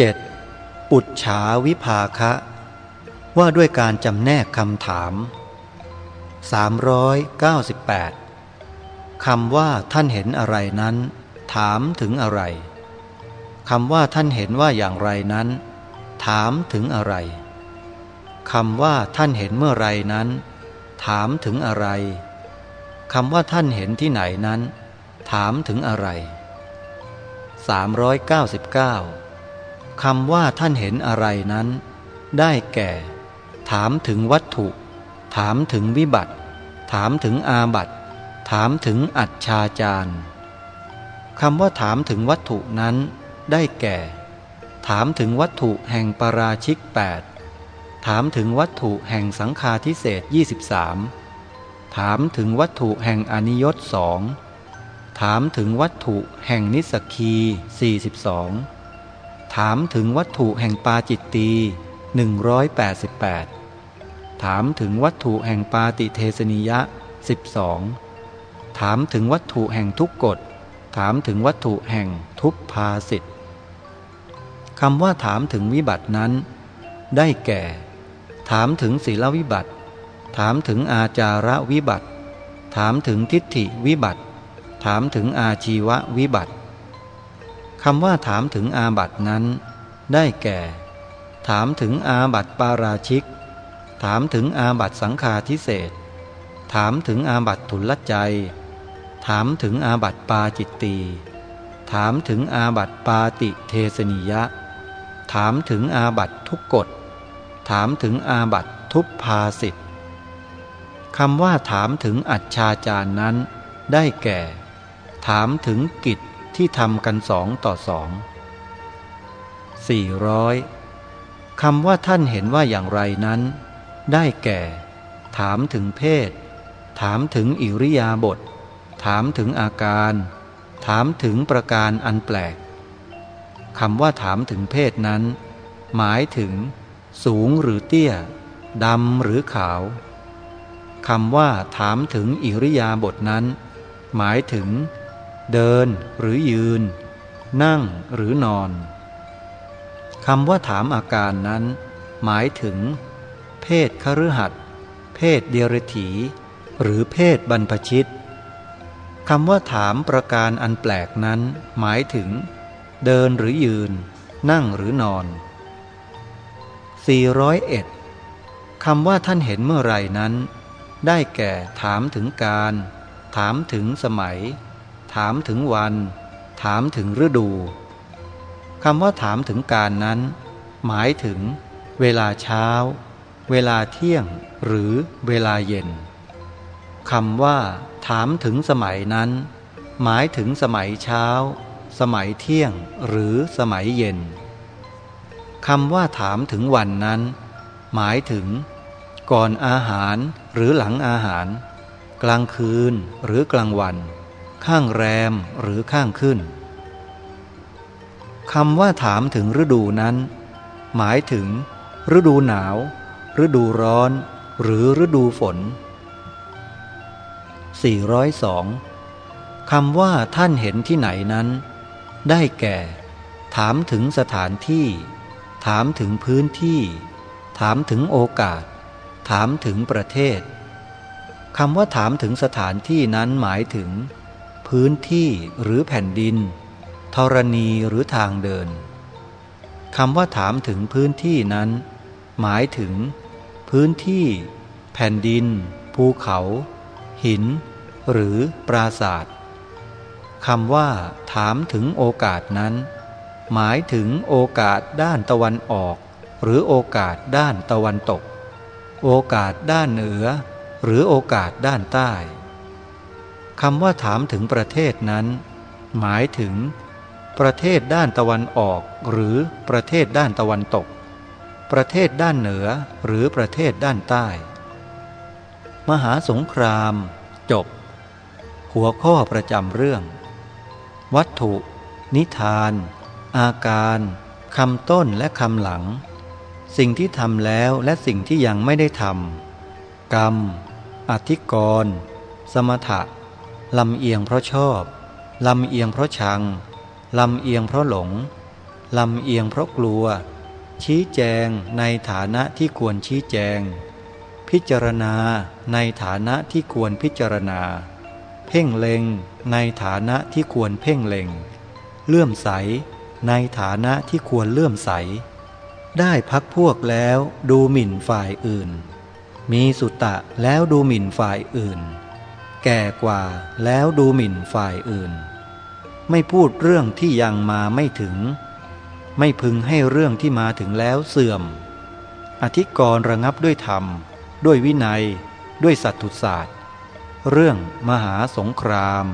7. ปุจฉาวิภาคะ ว่าด้วยการจำแนกคำถาม 398คำว่าท่านเห็นอะไรนั้น ถามถึงอะไรคำว่าท่านเห็นว่าอย่างไรนั้น ถามถึงอะไรคำว่าท่านเห็นเมื่อไรนั้น ถามถึงอะไรคำว่าท่านเห็นที่ไหนนั้น ถามถึงอะไร 399 คำว่าท่านเห็นอะไรนั้น ได้แก่ ถามถึงวัตถุ ถามถึงวิบัติ ถามถึงอาบัติถามถึงอัจฉาจารคำว่าถามถึงวัตถุนั้น ได้แก่ ถามถึงวัตถุแห่งปราชิก 8 ถามถึงวัตถุแห่งสังฆาทิเศษ23 ถามถึงวัตถุแห่งอนิยตสองถามถึงวัตถุแห่งนิสกี42 ถามถึงวัตถุแห่งปาจิตตี188 ถามถึงวัตถุแห่งปาติเทสนิยะ 12 ถามถึงวัตถุแห่งทุกกฎ ถามถึงวัตถุแห่งทุพภาสิทธ์คำว่าถามถึงวิบัตินั้น ได้แก่ ถามถึงศีลวิบัติ ถามถึงอาจาระวิบัติ ถามถึงทิฏฐิวิบัติ ถามถึงอาชีววิบัติ คำว่าถามถึงอาบัตินั้น ได้แก่ ถามถึงอาบัติปาราชิก ถามถึงอาบัติสังฆาทิเศษ ถามถึงอาบัติทุลใจ ถามถึงอาบัติปาจิตตีถามถึงอาบัติปาติเทสนิยะ ถามถึงอาบัติทุกกฎ ถามถึงอาบัติทุพภาสิทธ์คำว่าถามถึงอัจฉาจารนั้น ได้แก่ ถามถึงกิจ ที่ทำกันสองต่อสองสี่ร้อยคำว่าท่านเห็นว่าอย่างไรนั้น ได้แก่ ถามถึงเพศ ถามถึงอิริยาบถถามถึงอาการ ถามถึงประการอันแปลกคำว่าถามถึงเพศนั้น หมายถึง สูงหรือเตี้ยดำหรือขาวคำว่าถามถึงอิริยาบถนั้น หมายถึง เดินหรือยืน นั่งหรือนอนคำว่าถามอาการนั้น หมายถึง เพศคฤหัสเพศเดียรถี หรือเพศบรรพชิตคำว่าถามประการอันแปลกนั้น หมายถึง เดินหรือยืน นั่งหรือนอน 401คำว่าท่านเห็นเมื่อไรนั้น ได้แก่ถามถึงการ ถามถึงสมัย ถามถึงวัน ถามถึงฤดูคำว่าถามถึงการนั้น หมายถึง เวลาเช้า เวลาเที่ยง หรือเวลาเย็นคำว่า ถามถึงสมัยนั้น หมายถึงสมัยเช้า สมัยเที่ยง หรือสมัยเย็นคำว่าถามถึงวันนั้น หมายถึง ก่อนอาหารหรือหลังอาหาร กลางคืนหรือกลางวัน ข้างแรมหรือข้างขึ้นคำว่าถามถึงฤดูนั้น หมายถึง ฤดูหนาว ฤดูร้อน หรือฤดูฝน 402คำว่าท่านเห็นที่ไหนนั้น ได้แก่ ถามถึงสถานที่ ถามถึงพื้นที่ ถามถึงโอกาส ถามถึงประเทศคำว่าถามถึงสถานที่นั้นหมายถึง พื้นที่หรือแผ่นดินธรณีหรือทางเดินคำว่าถามถึงพื้นที่นั้น หมายถึง พื้นที่ แผ่นดิน ภูเขา หิน หรือปราศาสตร์คำว่า ถามถึงโอกาสนั้น หมายถึงโอกาสด้านตะวันออก หรือโอกาสด้านตะวันตก โอกาสด้านเหนือ หรือโอกาสด้านใต้ คำว่าถามถึงประเทศนั้น หมายถึง ประเทศด้านตะวันออกหรือประเทศด้านตะวันตก ประเทศด้านเหนือหรือประเทศด้านใต้ มหาสงคราม จบ หัวข้อประจำเรื่อง วัตถุ นิทาน อาการคำต้นและคำหลัง สิ่งที่ทำแล้วและสิ่งที่ยังไม่ได้ทำกรรม อธิกรณ์ สมถะ ลำเอียงเพราะชอบ ลำเอียงเพราะชัง ลำเอียงเพราะหลง ลำเอียงเพราะกลัว ชี้แจงในฐานะที่ควรชี้แจง พิจารณาในฐานะที่ควรพิจารณา เพ่งเล็งในฐานะที่ควรเพ่งเล็ง เลื่อมใสในฐานะที่ควรเลื่อมใส ได้พักพวกแล้วดูหมิ่นฝ่ายอื่น มีสุตะแล้วดูหมิ่นฝ่ายอื่น แก่กว่าแล้วดูหมิ่นฝ่ายอื่น ไม่พูดเรื่องที่ยังมาไม่ถึง ไม่พึงให้เรื่องที่มาถึงแล้วเสื่อม อธิกรระงับด้วยธรรม ด้วยวินัย ด้วยสัตตุศาสตร์ เรื่องมหาสงคราม